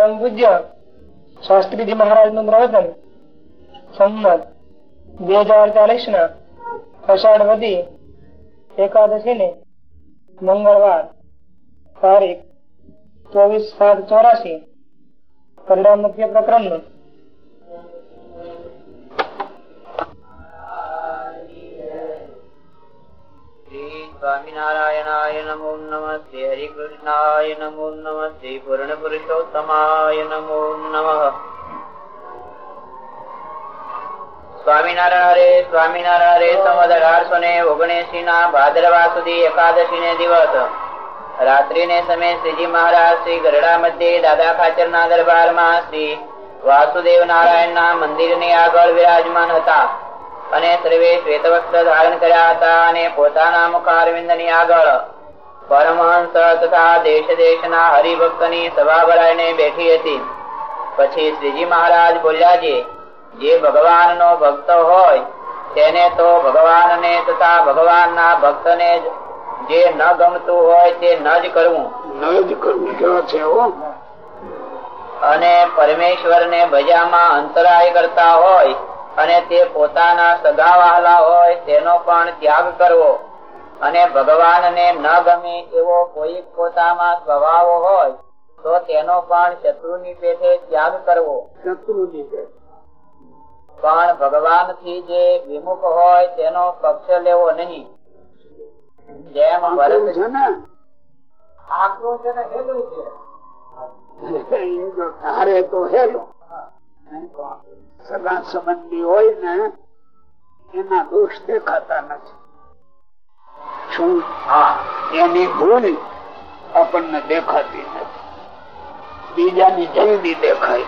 પરમ પૂજ્ય શાસ્ત્રીજી મહારાજનું પ્રવચન સંમત, બે હજાર ચાલીસ ના અષાઢ વધી એકાદશી ને મંગળવાર તારીખ ચોવીસ સાત ચોરાશી કલ્યાણ મુખ્ય પ્રકરણનું સ્વામિનારાયણાય નમો નમસ્તે હરિકૃષ્ણાય નમો નમસ્તે પૂર્ણ પુરુષોત્તમાય નમો નમ. સ્વામિનારાયણ સ્વામિનારાયણ સંવત અઢારસો ને ઓગણસી ના ભાદરવા સુધી એકાદશી ને દિવસ. રાત્રિ ને સમય શ્રીજી મહારાજ શ્રી ગરડા મધ્યે દાદા ખાચર ના દરબારમાં શ્રી વાસુદેવ નારાયણ ના મંદિરની આગળ વિરાજમાન હતા. અને સર્વે શ્વેત વસ્ત્ર ધારણ કર્યા હતા અને પોતાના મુખારવિંદની આગળ પરમહંસ તથા દેશ દેશના હરિભક્તની સભા ભરાઈને બેઠી હતી. પછી શ્રીજી મહારાજ બોલ્યા છે જે ભગવાન નો ભક્ત હોય તેને તો ભગવાન ને તથા ભગવાન ના ભક્ત ને જે ન ગમતું હોય તે ન જ કરવું. ન જ કરવું કેવા છે અને પરમેશ્વર ને ભજામાં અંતરાય કરતા હોય અને તે પોતાના સગા વહાલા હોય તેનો પણ ત્યાગ કરવો. અને ભગવાન ને ગમે એવો કોઈ પોતામાં સ્વભાવ હોય તો તેનો પણ શત્રુની પેઠે ત્યાગ કરવો. શત્રુજી કે પણ ભગવાનથી જે વિમુખ હોય તેનો પક્ષ લેવો નહીં. જેમ ભરત છે ને? આકરું છે ને હેલું છે. તો હેલો. સગા સંબંધી હોય ને એના દોષ દેખાતા નથી. શું? હા. એની ભૂલ આપણને દેખાતી નથી. બીજાની જલ્દી દેખાય.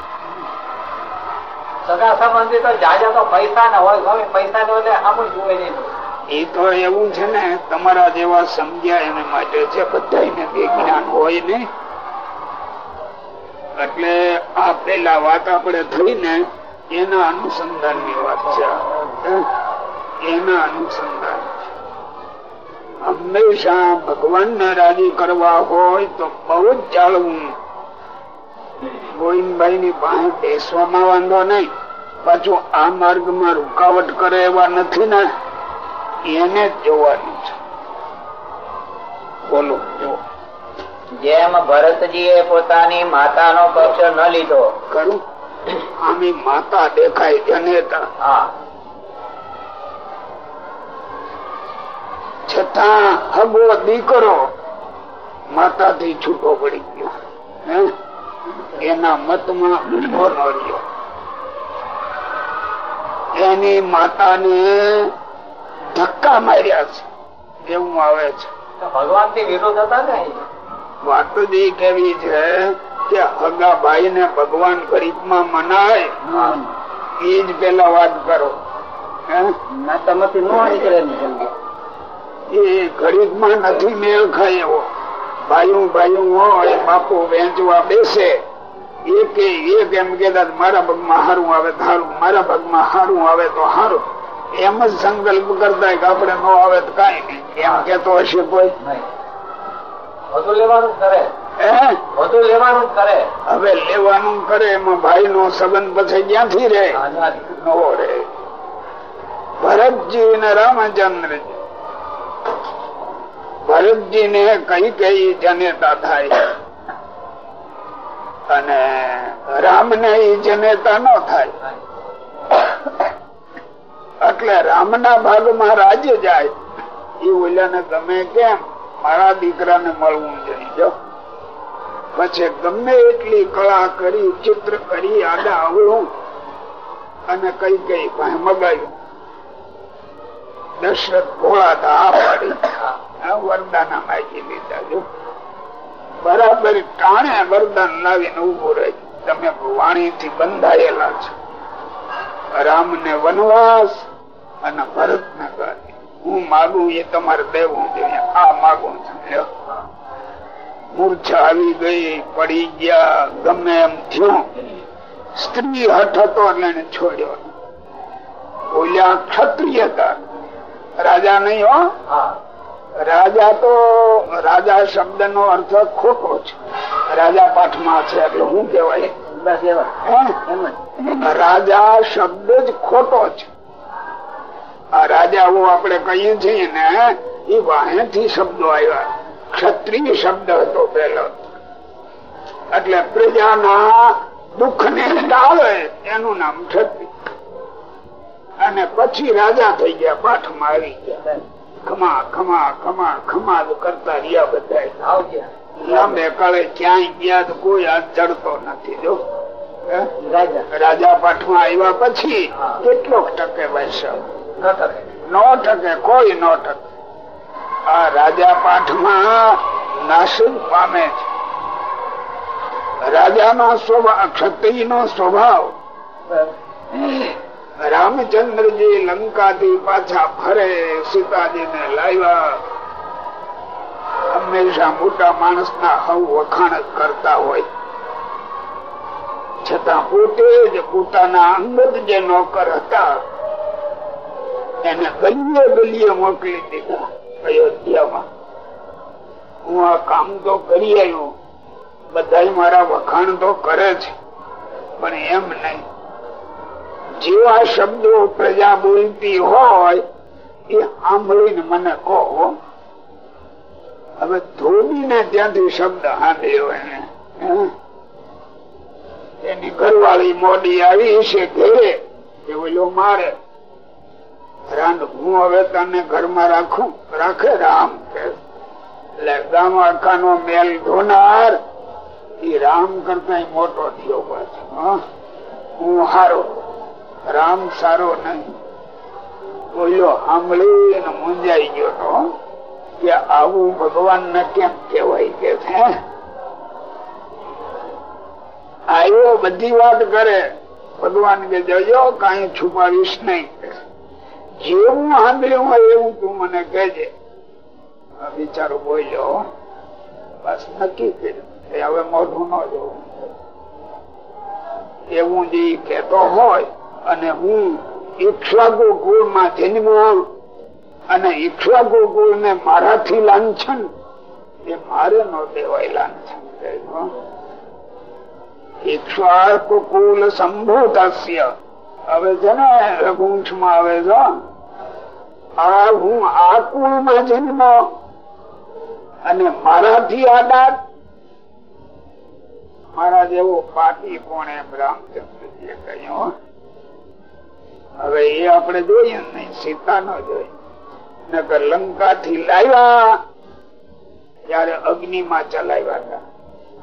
સગા સંબંધી તો જાજા તો પૈસા ના હોય પૈસા નો હોય આમ જોવે નહીં એ તો એવું છે ને તમારા જેવા સમજ્યા એને માટે છે બધા જ્ઞાન હોય ને એટલે આ પેલા વાત આપણે થઈ ને એના અનુસંધાનની વાત છે. એના અનુસંધાન હંમેશા ભગવાન ને રાજી કરવા હોય તો બહુ જ ચાલવું ગોવિંદભાઈ ની પાસે બેસવામાં વાંધો નહીં. પાછું આ માર્ગમાં રૂકાવટ કરે એવા નથી ને. એને જોવાનું છે. બોલો જો જેમ ભરતજી એ પોતાની માતાનો પક્ષ ન લીધો. આમી માતા દેખાય જનેતા. હા. છતાં હગો દીકરો માતાથી છૂટો પડી ગયો. એના મતમાં ઊભો ન રહ્યો. એની માતાને ધક્કા માર્યા છે. એવું આવે છે. ભગવાનથી વિરોધ હતા ને વાત જ એ કેવી છે કે હગા ભાઈ ને ભગવાન ગરીબમાં મનાય એ જ પેલા વાત કરો. એ ગરીબમાં નથી મેળ ખાય. એવો ભાઈઓ ભાઈઓ હોય બાપુ વેચવા બેસે. એક એક એમ કેતા મારા પગમાં હારું આવે હારું મારા પગમાં હારું આવે તો હારું. એમ જ સંકલ્પ કરતા કે આપડે નો આવે તો કઈ નહીં. એમ કેતો હશે કોઈ. વધુ લેવાનું કરે. વધુ લેવાનું કરે. હવે લેવાનું કરે એમાં ભાઈ નો સંબંધ પછી ક્યાંથી રે નો રે ભરતજી ને રામચંદ્રજી ભરતજી ને કઈ કઈ જનેતા થાય. અને રામ ને એ જનેતા ન થાય. એટલે રામ ના ભાગમાં રાજ્ય જાય. એ ઓલાને ગમે કેમ? મારા દીકરાને મળવું જોઈએ પછી ગમે એટલી કળા કરી, ચિત્ર કરી, આડા આવડું અને કઈ કઈ પાસે મગાયું. દશરથ ભોળા તો આ પાડી આ વરદાન માગી લીધા, જો. બરાબર ટાણે વરદાન લાવીને ઉભું રહી. તમે વાણી થી બંધાયેલા છો. રામ ને વનવાસ અને ભરત ને ગાદી. હું માગું એ તમારે દેવું જોઈએ આ માગું છું. મૂર્છા આવી ગઈ પડી ગયા ગમે એમ થયું. સ્ત્રી હઠ હતો એને છોડ્યો. બોલ્યા ક્ષત્રિય હતા. રાજા નહીં હો. રાજા તો રાજા શબ્દ નો અર્થ ખોટો છે. રાજા પાઠમાં છે એટલે શું કેવાય રાજા શબ્દ જ ખોટો છે. આ રાજાઓ આપણે કહીએ છીએ ને એ વાહેથી શબ્દો આવ્યા. ક્ષત્રિય શબ્દ હતો પેલો એટલે પ્રજાના દુઃખ ને ટાળે એનું નામ ક્ષત્રિય. અને પછી રાજા થઈ ગયા પાઠમાં આવી ગયા. ખમા ખમા ખમા ખમા કરતા રહ્યા બધા લાંબે કાળે ક્યાંય ગયા તો કોઈ હાથ ચડતો નથી જો. રાજા. પાઠમાં આવ્યા પછી કેટલોક ટકે વૈષ્ણવ. નો કોઈ નો ટકે આ રાજા પાઠમાં નાશિક પામે છે. રાજાનો સ્વભાવ ક્ષત્રિય નો સ્વભાવ રામચંદ્રજી લંકા થી પાછા ફરે સીતાજી ને લાવ્યા. હંમેશા મોટા માણસ ના હવ વખાણ કરતા હોય. છતાં પોતે જ પોતાના અંગત જે નોકર હતા ગલીએ ગલીએ મોકલી દીધા અયોધ્યામાં. હું આ કામ તો કરી આવ્યો. બધા મારા વખાણ તો કરે છે. પણ એમ નહીં. જેવા શબ્દો પ્રજા બોલતી હોય, એ સાંભળીને મને કહો. હવે ધોબીને ત્યાંથી શબ્દ સાંભળ્યો એને. એની ઘરવાળી મોડી આવી છે ઘેરે. એ ઓલો મારે હું હવે તને ઘરમાં રાખું. રાખે રામ એટલે ગામ આખાનો મેલ ધોનાર. એ રામ કરતા મોટો થયો હું? હારો. રામ સારો નહીં. બોલ્યો સાંભળી મૂંઝાઈ ગયો તો કે આવું ભગવાન ને કેમ કેવાય કે છે આવ્યો બધી વાત કરે. ભગવાન કે, જજો, કઈ છુપાવીશ નહીં. જેવું સાંભળ્યું હોય એવું તું મને કહેજે. બિચારો બોલ્યો બસ નક્કી કર્યું. હવે મોઢું ન જોવું એવું જે કેતો હોય અને હું ઈક્ષાગુ કુળમાં જન્મ અને ઈક્ષાગુ કુળ ને મારાથી લાંછન, એ મારે નો દેવાય લાંછન ઈક્ષાકુકુલ સંભૂત હવે છે ને રઘુંશમાં આવે છે આ હું આ કુળમાં જન્મ અને મારાથી આ દાંત મારા જેવો પાટી કોણે રામચંદ્રજીએ કહ્યું હવે એ આપણે જોઈએ નહીં, સીતા નો જોઈએ. નકર લંકા થી લાવ્યા, ત્યારે અગ્નિ માં ચલાવ્યા હતા.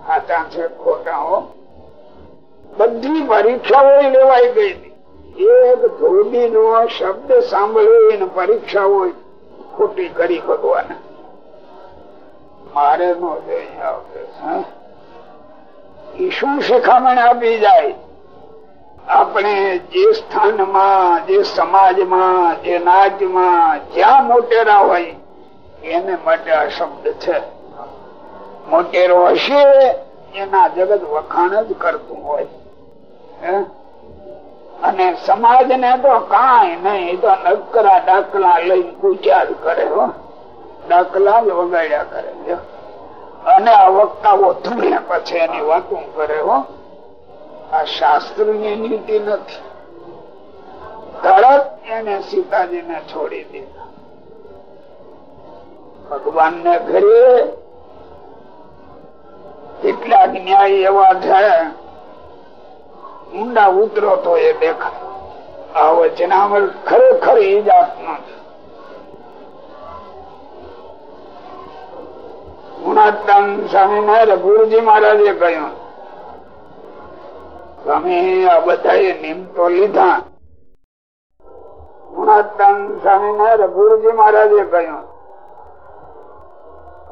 સાચા છે ખોટા, હો. બધી પરીક્ષાઓ લેવાઈ ગઈ એક ધોબી નો શબ્દ સાંભળ્યો હોય, ખોટી કરી ભગવાન. મારે નો જોઈએ શું શિખામણ આપી જાય. આપણે જે સ્થાનમાં, જે સમાજમાં, જે નાચમાં જ્યાં મોટેરા હોય, એને માટે આ શબ્દ છે. મોટેરો હશે, એના જગત વખાણ જ કરતું હોય અને સમાજ ને તો કઈ નહીં તો નકરા ડાકલા લઈને પૂછ્યા કરે દાખલા વગાડ્યા કરે અને આ વક્તાઓ ધૂણે પછી એની વાતો કરે હો. આ શાસ્ત્રની નીતિ નથી. તરત એને સીતાજી ને છોડી દીધા. ભગવાન ને ઘરે કેટલાક ન્યાય એવા છે ઊંડા ઉતરો તો એ દેખાય. આવો વચનામર ખરેખર એ ગુરુજી મહારાજે કહ્યું, સ્વામી લીધા. ગુણાત્તમ સ્વામી ને ગુરુજી મહારાજે કહ્યું,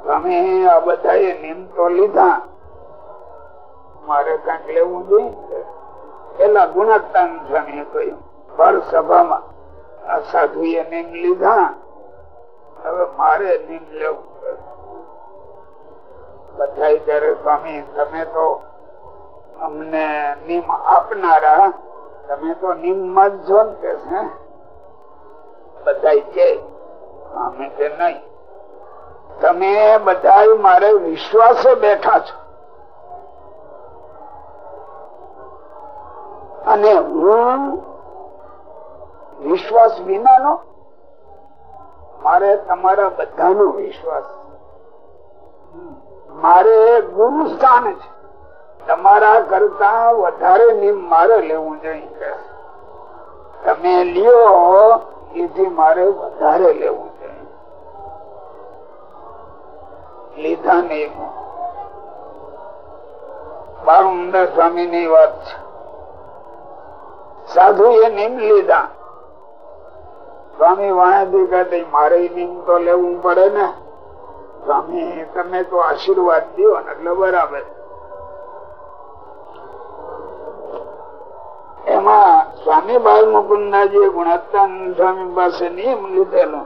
સ્વામી, આ બધા નિમ તો લીધા. મારે કંઈક લેવું જોઈએ? પેલા ગુણાત્તમ સ્વામી કહ્યું ભર સભામાં આ સાધુ નિમ લીધા. હવે મારે નિમ લેવું બધા જયારે સ્વામી, તમે તો અમને નિમ આપનારા. તમે તો નિમમાં જ છો ને કે છે? બધા કે સ્વામી કે નહીં. તમે બધા મારે વિશ્વાસે બેઠા છો. અને હું વિશ્વાસ વિનાનો મારે તમારા બધાનો વિશ્વાસ. મારે ગુરુ સ્થાન છે. તમારા કરતા વધારે નિમ મારે લેવું જોઈએ. તમે લ્યો, એથી મારે વધારે લેવું જોઈએ. લીધા નિયમો બાળુંદર સ્વામી ની વાત છે. સાધુ એ નિયમ લીધા. સ્વામી વાણાથી કહે મારે નિયમ તો લેવું પડે ને. સ્વામી, તમે તો આશીર્વાદ દો ને, એટલે બરાબર. એમાં સ્વામી બાલ મુકુંદાજી ગુણવત્તા સ્વામી પાસે નિયમ લીધેલો.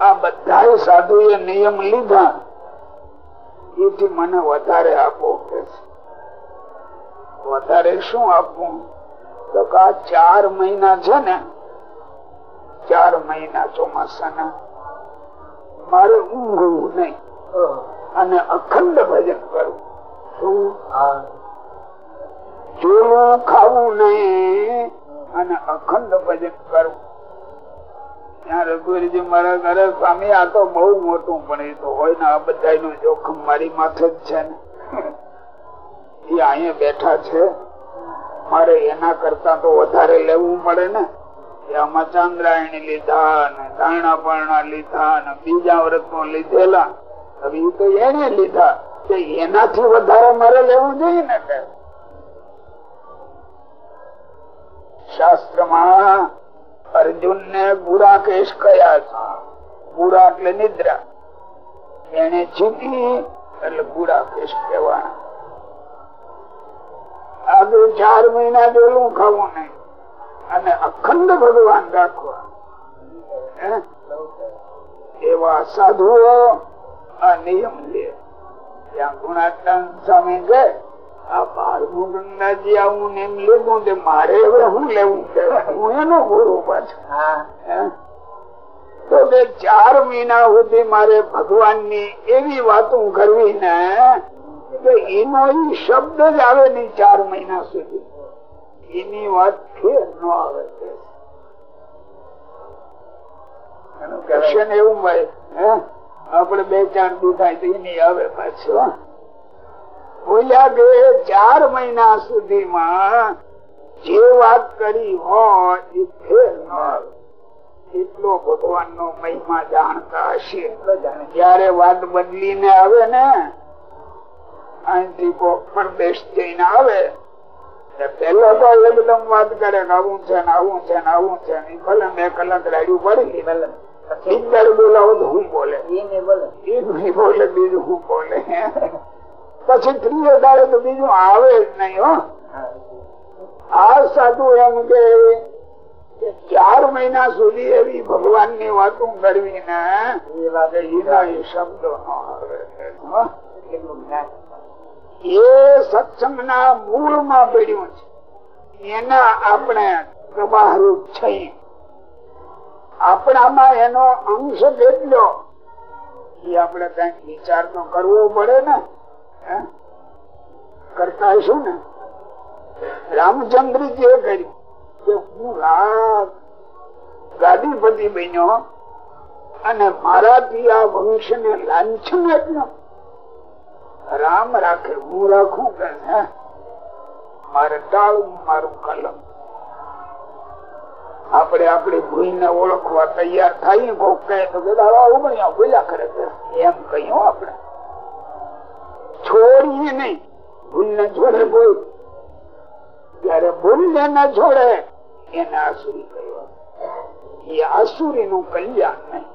આ બધા સાધુ એ નિયમ લીધા. એથી મને વધારે આપો કે વધારે શું આપવું? તો આ ચાર મહિના છે ને, ચાર મહિના ચોમાસાના, મારે ઊંઘવું નહીં. અને અખંડ ભજન કરવું. શું? જોવું ખાવું નહીં. અને અખંડ ભજન કરવું. ત્યાં રઘુવીરજી મારા ઘરે સ્વામી, આ તો બહુ મોટું પણ એ હોય ને, આ બધા જોખમ મારી માથે જ છે ને. એ અહીંયા બેઠા છે, મારે એના કરતા તો વધારે લેવું પડે ને? આમાં ચાંદ્રાયણ અર્જુન ને ગુડા કેશ કયા છે? ગુડા એટલે નિદ્રા. એને જીતી એટલે ગુડા કેશ કહેવાના. આગળ ચાર મહિના જેવું ખાવું નહીં. અને અખંડ ભગવાન રાખવા. એવા સાધુઓ આ નિયમ લે ત્યાં ગુણાત્મા સ્વામી કે આ બાળમુંડાજી આવું નેમ લીધું તે મારે હવે હું લેવું હું એનો ગુરુ પાછું. તો તે ચાર મહિના સુધી મારે ભગવાનની એવી વાતો કરવી ને એનો એ શબ્દ જ આવે નહીં ચાર મહિના સુધી. એની વાત ફેર ન આવે એવું ભાઈ આપડે બે ચાર દુખાય એની આવે પાછું ચાર મહિના સુધીમાં જે વાત કરી હોય એ ફેર ન આવે. એટલો ભગવાન નો મહિમા જાણતા હશે. જયારે વાત બદલીને આવે ને અહીંથી પરદેશ જઈને આવે. પેલો તો એકદમ વાત કરે કે આવું છે ને આવું છે ને આવું છે ને ભલે બે કલાક રાડ્યું પડી બીજા બોલાવો તો હું બોલે. બીજું હું બોલે. પછી ત્રીજો દાડે તો બીજું આવે જ નહીં હો. આ સાધુ એમ કે ચાર મહિના સુધી એવી ભગવાનની વાતો કરવી ને એ શબ્દો નો આવે. એ સત્સંગ ના મૂળમાં પડ્યું છે. એના આપણે પ્રવાહરૂપ છે આપણામાં એનો અંશ કેટલો? એ આપણે કંઈક વિચાર તો કરવો પડે ને. કરતા શું ને. રામચંદ્રજી એ કર્યું. કે હું રાત ગાદીપતિ બન્યો અને મારાથી આ વંશ ને લાંછન એટલું રામ રાખે, હું રાખું કે મારે ટાળવું મારું કલમ. આપણે આપણી ભૂલ ને ઓળખવા તૈયાર થઈ કહ્યું આસુરી કહ્યું એ આસુરી નું કલ્યાણ નહીં.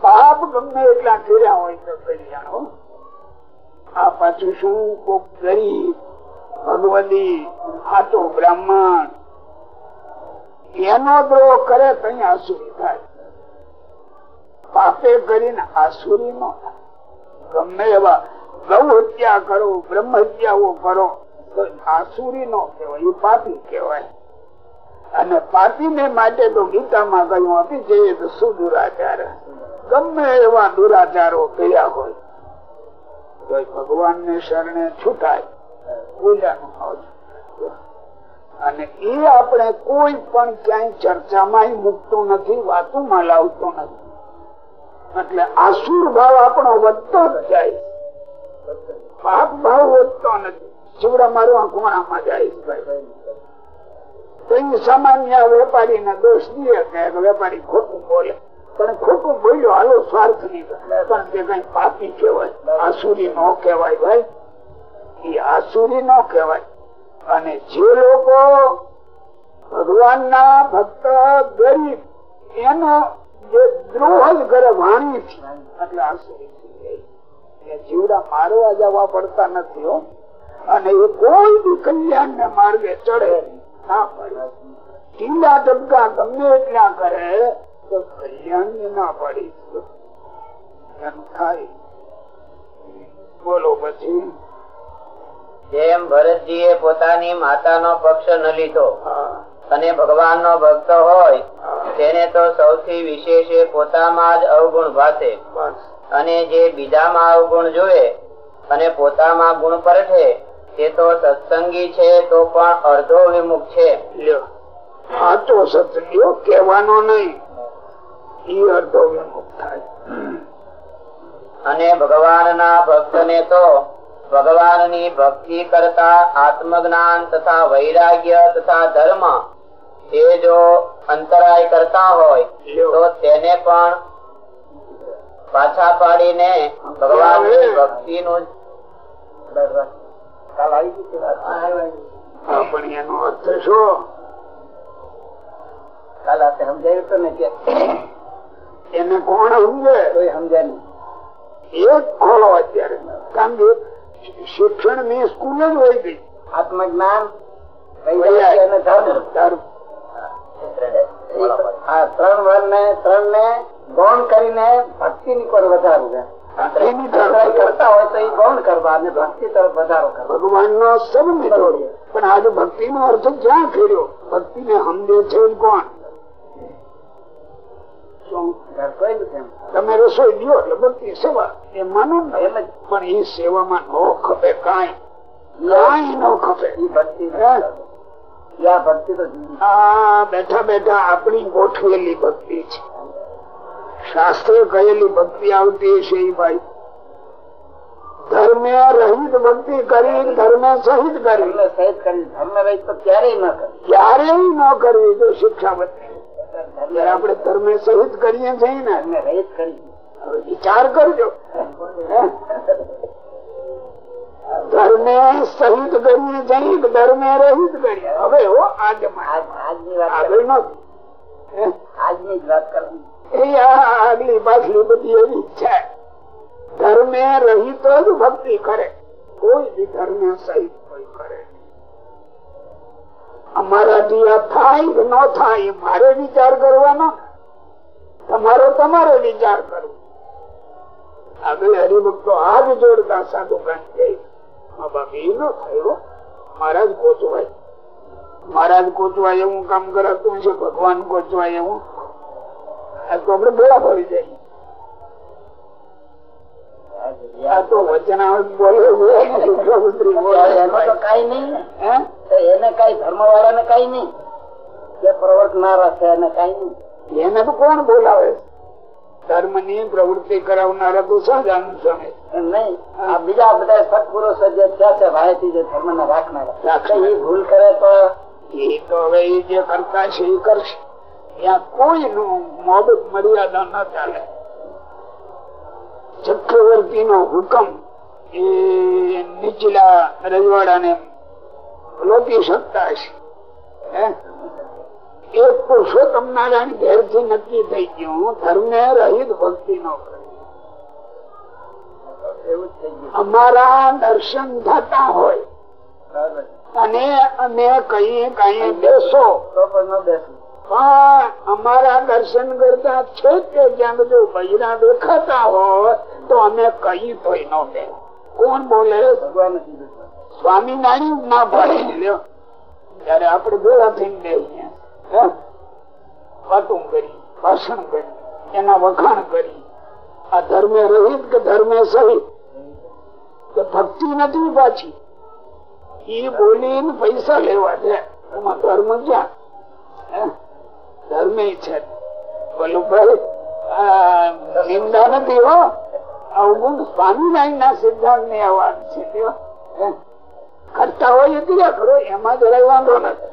પાપ ગમે એટલા કર્યા હોય તો કલ્યાણ આ પાછું શું? કોક ગરીબ, ભગવતી, આ તો બ્રાહ્મણ. એનો દ્રોહ કરે તો આસુરી થાય. પાપે કરીને આસુરી નો ગમે એવા ગૌ હત્યા કરો, બ્રહ્મ હત્યાઓ કરો, તો આસુરી નો કહેવાય, એ પાપી કહેવાય. અને પાપી ને માટે તો ગીતામાં કહ્યું આપી જઈએ તો શું દુરાચાર ગમે એવા દુરાચારો કર્યા હોય તો ભગવાન ને શરણે છૂટાય પૂજાનું હોય અને એ આપણે કોઈ પણ ક્યાંય ચર્ચામાં મૂકતું નથી, વાતોમાં લાવતો નથી. એટલે આસુર ભાવ આપણો વધતો જ જાય પાપ ભાવ વધતો નથી. ચીવડા મારું કોણામાં જાય સામાન્ય વેપારી ને દોષ દે કે વેપારી ખોટું બોલે. પણ ખોટું બોલ્યો હાલો સ્વાર્થની પણ તે કઈ પાપી કહેવાય. આસુરી નો કહેવાય ભાઈ. એ આસુરી નો કહેવાય. અને જે લોકો ભગવાન ના ભક્ત ગરીબ, એનો જે દ્રોહ જ કરે વાણી એટલે આસુરી જીવડા મારવા જવા પડતા નથી હો. અને એ કોઈ બી કલ્યાણ ને માર્ગે ચડે ના પડે. ટીંડા ટપકા ગમે એટલા કરે તો કલ્યાણ ના પાડી થાય. બોલો પછી. જેમ ભરતજીએ પોતાની માતાનો પક્ષ ન લીધો અને ભગવાન નો ભક્ત હોય તેને તો સૌથી વિશેષ પોતામાં જ અવગુણ ભાષે અને જે બીજામાં અવગુણ જોવે અને પોતામાં ગુણ પરઠે તે તો સત્સંગી છે તો પણ અર્ધો વિમુખ છે. કેવાનો કહેવાનો નહીં. ઈ અર્ધો વિમુખ થાય અને ભગવાનના ભક્તને તો ભગવાનની ભક્તિ કરતા આત્મજ્ઞાન તથા વૈરાગ્ય તથા ધર્મ એ જો અંતરાય કરતા હોય તો તેને પણ પાછા પાડીને ભગવાનની ભક્તિ નું પણ એનો અર્થ શું? કાલ આપણે સમજાયું તો ને કે એને કોણ સમજે? સમજે એક ખોલો અત્યારે. કારણ કે શિક્ષણની સ્કૂલ જ હોય ગઈ આત્મજ્ઞાન ત્રણ વર ને ત્રણ ને ગૌણ કરીને ભક્તિ ની પર વધારું છે કરતા હોય તો એ ગૌણ કરવા ભક્તિ તરફ વધારો કરવો ભગવાન નો જોડ્યો પણ આજે ભક્તિ નો અર્થ ક્યાં કર્યો ભક્તિ ને સમજે છે કોણ. તમે રસોઈ લ્યો એટલે ભક્તિ સેવા. એ માનો ને એમ જ. પણ એ સેવામાં ન ખપે કાંઈ. કાંઈ ન ખપે. બેઠા બેઠા આપણી ગોઠવેલી ભક્તિ છે. શાસ્ત્ર કહેલી ભક્તિ આવતી છે એ ભાઈ. ધર્મે રહિત ભક્તિ કરી ધર્મે સહિત કરી. સહિત કરી. ધર્મ રહી તો ક્યારેય ન કરે. ક્યારેય ન કરવી તો શિક્ષા જયારે આપણે ધર્મે સહિત કરીએ છીએ ને. વિચાર કરજો. ધર્મે સહિત કરીએ છીએ કે ધર્મે રહિત કરીએ. હવે હો આજ આગળ નથી આજની જ વાત કરવી. એ આગલી પાછલી બધી એવી છે. ધર્મે રહિત જ ભક્તિ કરે. કોઈ બી ધર્મે સહિત કોઈ કરે અમારાથી આ થાય કે ન થાય મારે વિચાર કરવાનો. તમારો તમારે વિચાર કરવો. આગળ હરિભક્તો હાથ જોડતા સાધુ મહારાજ કોચવાય મહારાજ કોચવાય એવું કામ કરાતું છે ભગવાન કોચવાય એવું. આપડે ભેળા પડી જાય આ તો વચનાવત બોલે કઈ એને ધર્મ વાળાને કઈ નહીં. જે પ્રવર્તનારા છે એને કઈ નહીં. એને તો કોણ બોલાવે? ધર્મની પ્રવૃત્તિ કરાવનારા તો સહજાન નહીં. આ બીજા બધા સત્પુરુષો જે થયા છે ભાઈથી જે ધર્મ ને રાખનારા. એ ભૂલ કરે તો? એ તો હવે એ જે કરતા છે એ કરશે. ત્યાં કોઈ નું મોડું મર્યાદા ન ચાલે. ચક્રવર્તી નો હુકમ એ નીચલા રજવાડા ને લોપી શકતા હશે. એક પુરુષોત્તમ નારાયણ ઘેરથી નક્કી થઈ ગયું. ધર્મ રહિત ભક્તિ નો અમારા દર્શન થતા હોય. અને અમે કઈ કઈ બેસો. તો પણ બેસવું પણ અમારા દર્શન કરતા છે કે જ્યાં જો બૈરા દેખાતા હોય, તો અમે કઈ તોય નો બે કોણ બોલે? સ્વામિનારાયણ ના પડે ત્યારે આપણે ભેગા થઈને બેસીએ? વાતું કરી, ભાષણ કરી, એના વખાણ કરી. આ ધર્મે રહિત કે ધર્મે સહિત કે ભક્તિ નથી પાછી. એ બોલીને પૈસા લેવા છે. એમાં ધર્મ ક્યાં? ધર્મ છે. બોલું ભાઈ નિંદા નથી હો અવગુણ સ્વામિનારાયણ ના સિદ્ધાંતની આ વાત છે કરતા હોય ક્રિયા કરો એમાં જરાય વાંધો નથી.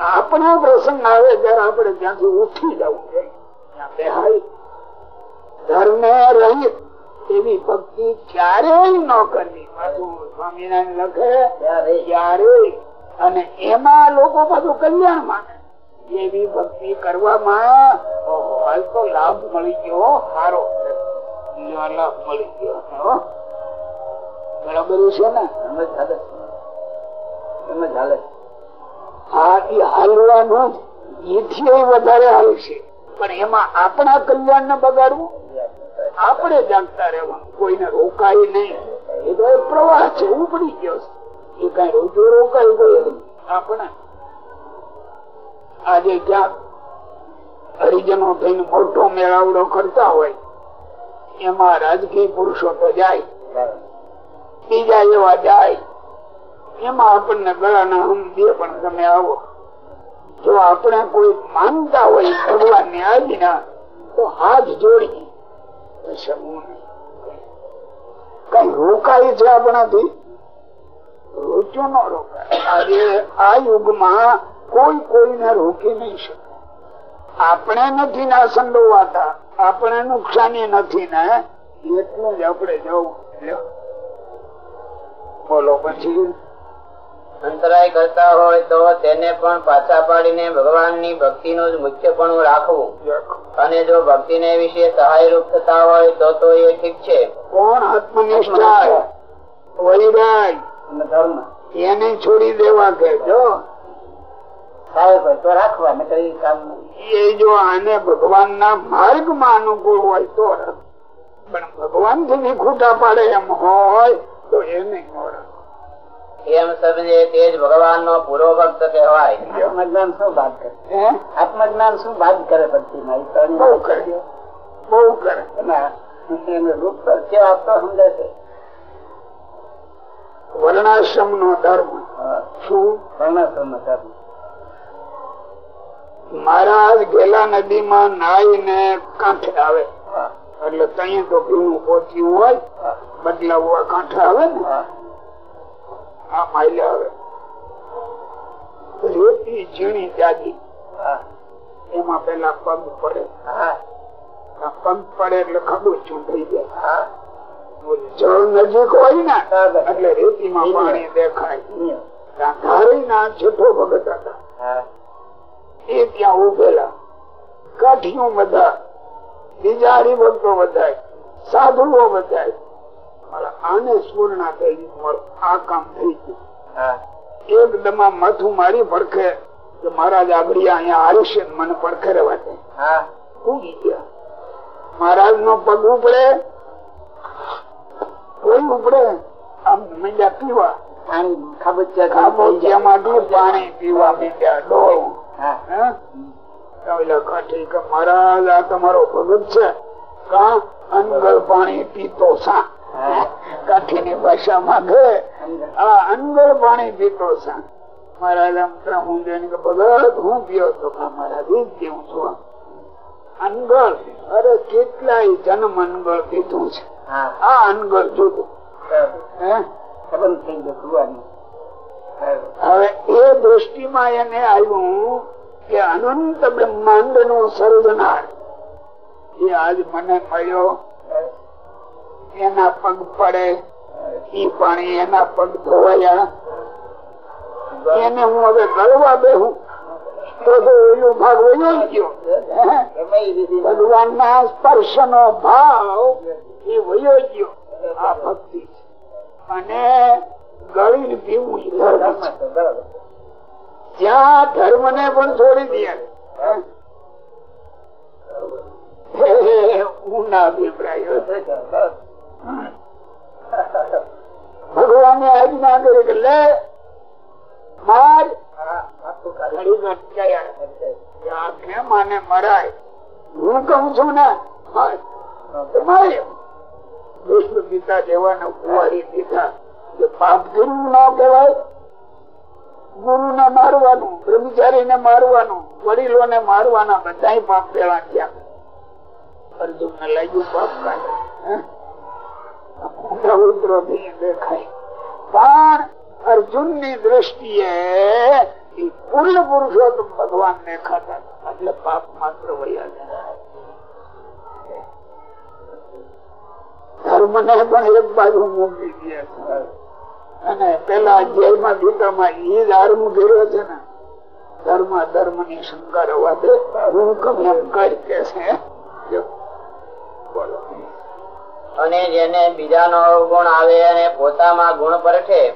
આપણો પ્રસંગ આવે ત્યારે આપણે ત્યાંથી ઉઠી જવું જોઈએ. ધર્મે રહી એવી ભક્તિ ક્યારેય ન કરવી. પાછું સ્વામિનારાયણ લખે ક્યારેય. અને એમાં લોકો બધું કલ્યાણ માને. એવી ભક્તિ કરવામાં હાલ તો લાભ મળી ગયો. સારો લાભ મળી ગયો. બરાબર છે ને? હા એ હાલવાનું એથી વધારે હાલશે પણ એમાં આપણા કલ્યાણ ને બગાડવું? આપણે જાણતા રહેવાનું. કોઈને રોકાય નહીં. એ તો પ્રવાહ છે ઉપડી ગયો છે. એ કઈ રોજો રોકાય ગયો. આપણે આજે ક્યાંક હરિજનો થઈને મોટો મેળાવડો કરતા હોય, એમાં રાજકીય પુરુષો તો જાય, બીજા એવા જાય. એમાં આપણને ગળાના હમ બે પણ તમે આવો. જો આપણે કોઈ માનતા હોય ભગવાનની આજ્ઞા, તો હાથ જોડી. કઈ રોકાય છે આપણાથી? રોચ્યો ન રોકાય. આજે આ યુગમાં કોઈ કોઈને રોકી નહીં શકે. આપણે નથી ના સંડોવાતા આપણે નુકસાની નથી ને એટલું જ આપણે જવું બોલો પછી. અંતરાય કરતા હોય તો તેને પણ પાછા પાડીને ભગવાનની ભક્તિનું જ મુખ્યપણું રાખવું. અને જો ભક્તિને વિશે સહાયરૂપ થતા હોય તો તો એ ઠીક છે. કોણ આત્મનિષ્ઠા વૈરાગ એને છોડી દેવા કે જો તો રાખવા એ જો આને ભગવાન ના માર્ગમાં અનુકૂળ હોય તો પણ ભગવાનથી ખોટા પાડે એમ હોય તો એ નહીં એમ સમજે તે જ ભગવાન નો પૂરો ભક્ત કહેવાય. આત્મજ્ઞાન શું વાત કરે? આત્મજ્ઞાન શું વાત કરે પછી બહુ કરે. બહુ કરે. એનું રૂપ પર આપતો સમજાશે વર્ણાશ્રમ નો ધર્મ. શું? વર્ણાશ્રમ નો ધર્મ. મહારાજ ગેલા નદી માં નાઈ ને કાંઠે આવે. એટલે તઈ તો ભીનું પહોંચ્યું હોય બદલાવવા કાંઠે આવે ને આ માઇલે આવે. રેતી ઝીણી ત્યાગી એમાં પેલા પગ પડે. પગ પડે એટલે ખડું થઈ જાય. જળ નજીક હોય ને એટલે રેતીમાં પાણી દેખાય. ધારી ના છઠ્ઠો ભગત હતા. એ ત્યાં ઉભેલા. કાઠીઓ બધા બીજા હરિભક્તો બધા સાધુઓ બધા આને સુવર્ણા થઈ આ કામ થઈ ગયું. એકદમ માથું મારી પડખે કે મહારાજ આગળ અહીંયા હારીશે મને પડખે રહેવા દે. ઉગી ગયા. મહારાજ નો પગ ઉપડે કોઈ ઉપડે આમ મીંડા પીવા. ખાબોચિયામાંથી પાણી પીવા મીંડ્યા ડોળું. મહારાજ આ તમારો ભગત છે કા અનગળ પાણી પીતો સા કાઠી ની ભાષા માંગે આ અનગળ પાણી પીતો સા મહારાજ આમ ત્રણ ઊંધે ને કે ભગત હું. પીયો તો મહારાજ ઈ પીવું છું અનગળ અરે કેટલાય જન્મ અનગળ પીધું છે આ અનગળ જુદું. હે. સંબંધ થઈ ગયો હવે એ દ્રષ્ટિમાં એને આવ્યું કે અનંત બ્રહ્માંડ નો સર્જનાર એ આજ મને મળ્યો. એના પગ પડે. ઈ પાણી એના પગ ધોવાયા. એને હું હવે ગળવા બેહું. ભગવાન ના સ્પર્શ નો ભાવ એ વયો ગયો. આ ભક્તિ અને પીવું ધર્મ ને પણ છોડી દે. ઊંડા અભિપ્રાય. આજ્ઞા કરી એટલે મરાય. હું કઉ છું ને હા, વિષ્ણુ ગીતા જેવાને કુવારી દીધા. કે પાપ ગુરુ ના કહેવાય. ગુરુ ને મારવાનું બ્રહ્મચારી ને મારવાનું વડીલો ને મારવાના બધા પાપ પેલા થયા. અર્જુન ને લાગ્યું પાપ દ્રષ્ટિએ પૂર્ણ પુરુષોત્તમ ભગવાન દેખાતા એટલે પાપ માત્ર વયા ધર્મ ને પણ એક બાજુ મૂકી દે અને પેલા જેલમાં ગીતામાં એ ધર્મ કર્યો છે ને ધર્મ ધર્મની શંકા રવા હું કમ એમ કરી કે છે. બોલો. અને જેને બીજાનો અવગુણ આવે અને પોતામાં ગુણ પરખે.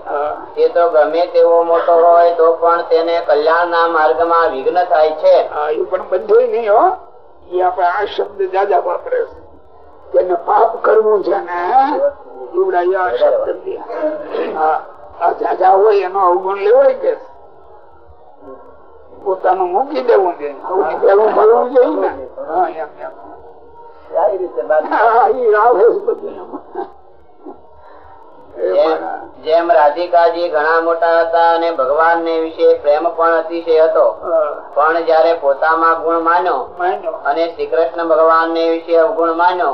તે તો ગમે તેવો મોટો હોય તો પણ તેને કલ્યાણના માર્ગમાં વિઘ્ન થાય છે. એ પણ બધું નહીં હો. એ આપણે આ શબ્દ જાજા વાપરે છે. એને પાપ કરવું છે ને શબ્દ આ જાજા હોય એનો અવગુણ લેવાય કે પોતાનું મૂકી દેવું છે. સૌથી ભરવું જોઈએ ને. હા એમ એમ. જેમ- રાધિકાજી ઘણા મોટા હતા અને ભગવાન ને વિશે પ્રેમ પણ અતિશય હતો પણ જયારે પોતામાં ગુણ માન્યો અને શ્રી કૃષ્ણ ભગવાન ને વિશે અવગુણ માન્યો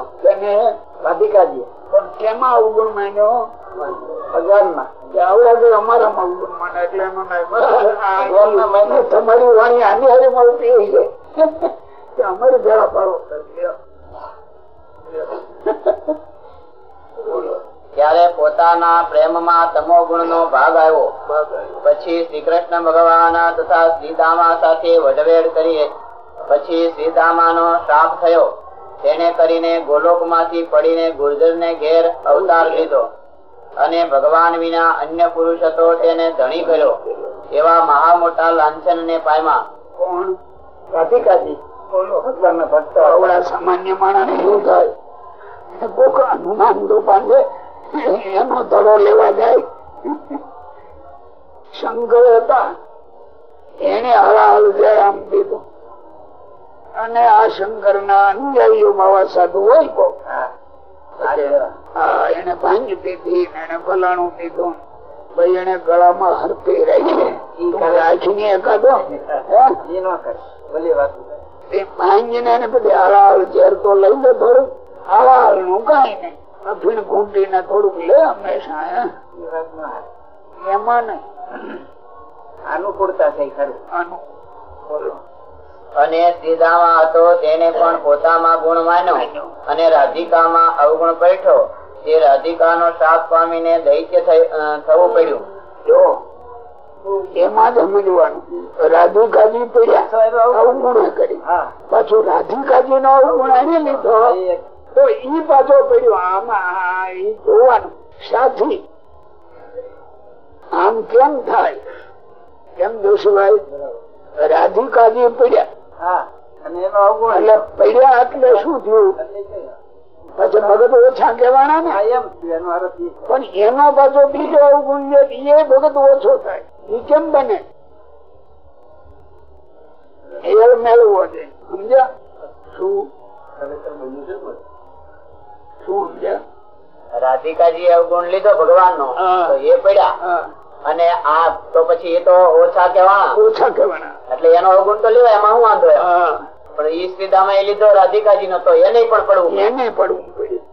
રાધિકાજી પણ કેમાં અવગુણ માન્યો. તમારી વાણી આની હારે મળતી છે. અમારી ભેળા પાડો. બોલો. ત્યારે પોતાના પ્રેમમાં તમો ગુણનો ભાગ આવ્યો. પછી શ્રી કૃષ્ણ ભગવાન તથા શ્રીદામા સાથે વઢવેડ કરી. પછી શ્રીદામાનો શ્રાપ થયો. તેને કરીને ગોલોકમાંથી પડીને ગુર્જરને ઘેર અવતાર લીધો. અને ભગવાન વિના અન્ય પુરુષ હતો તેને ધણી કર્યો. એવા મહા મોટા લાંછન ને પાયમાં. કોણ? કાઢી બોલો. ભગવાનના ભક્ત આવડા સામાન્ય માણસ એવું થાય. રૂપાન છે એનો ધડો લેવા જાય. શંકર હતા. એને હળાહળ જાય આમ દીધું. અને આ શંકર ના અનુયાયીઓ બાવા સાધુ હોય કો એને ભાંગ દીધી એને ફલાણું દીધું ભાઈ એને ગળામાં હરપી રાખી. તું રાખીને એકાદો? એ ન તે ભાંગીને એને પછી હળાહળ ઝેર તો લઈ લે થોડું હળાહળનું કઈ નહીં. અફીણ ઘૂંટીને થોડુંક લે હંમેશા ન. એમાં નહીં. અનુકૂળતા થઈ ખરું. અનુકૂળ અને સીધામાં હતો તેને પણ પોતામાં ગુણ માન્યો અને રાધિકામાં અવગુણ પેઠો. તે રાધિકાનો શ્રાપ પામીને દૈત્ય થવું પડ્યું. જો. એમાં જ સમજવાનું. રાધિકાજી પડ્યા અવગુણ કરી. પાછું રાધિકાજી નો અવગુણ એને લીધો. તો ઈ પાછો પડ્યો આમાં જોવાનું સાથી આમ કેમ થાય? કેમ જોશુભાઈ રાધિકાજી પડ્યા. એનો એટલે પડ્યા એટલે શું થયું? પછી ભગત ઓછા ને. પણ એનો બીજો અવગુણ એ ભગત ઓછો થાય. એ કેમ બને? એલ મેળવો છે. સમજ્યા? શું રાધિકાજી અવગુણ લીધો ભગવાન નો તો એ પડ્યા. અને આ તો પછી એ તો ઓછા કેવાના ઓછા કેવાના એટલે એનો અવગુણ તો લેવાય એમાં હું વાંધો પણ ઈ શ્રીદામા એ લીધો રાધિકાજી નો તો એને પણ પડવું એને પડવું પડ્યું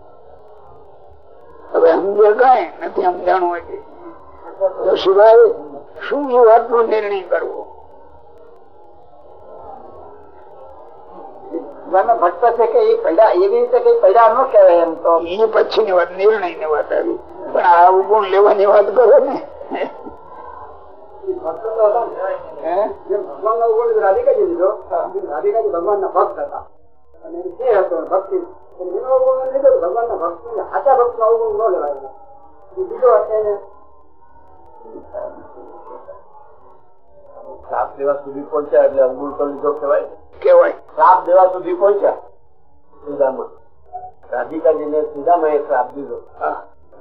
હવે સમજે કઈ નથી સમજાણું તો સિવાય શું એ વાત નો નિર્ણય કરવો? ભગવાનનો ભક્ત છે કે એ પૈડા એવી રીતે કઈ પૈડા ન કહેવાય એમ તો. એ પછી ની વાત નિર્ણયની વાત આવી. પણ આ અવગુણ લેવાની વાત કરો ને. ભક્ત તો હતા ને. ભક્ત હતા. અને જે હતો ભક્તિ લીધો તો ભક્ત સાચા ભક્ત અવગુણ ન લેવાય. બીજો ને શ્રાપ દેવા સુધી પહોંચ્યા એટલે અવગુણ તો લીધો કહેવાય. કેવાય શ્રાપ દેવા સુધી પહોંચ્યા. સીધામાં રાધિકાજી ને સીધામાં એ શ્રાપ દીધો.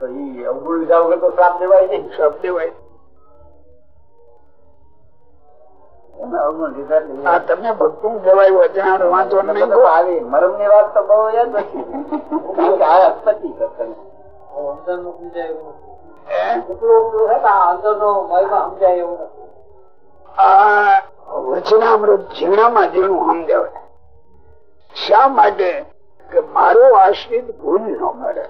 તો એ અવગુણ લીધા વગર તો શ્રાપ દેવાય નહીં. શ્રાપ દેવાય. તમે ભક્તું કહેવાય વચન વાંચો નહીં. આવી. મરમની વાત તો બહુ યાદ નથી કારણ કે આ અસ્પતિ કરતા. હે? ઉપલું ઉપલું હે ને આ મહિમા સમજાય એવું નથી. આ વચનામૃત ઝીણામાં ઝીણું સમજાવે શા માટે? કે મારો આશ્રિત ભૂલ ન કરે.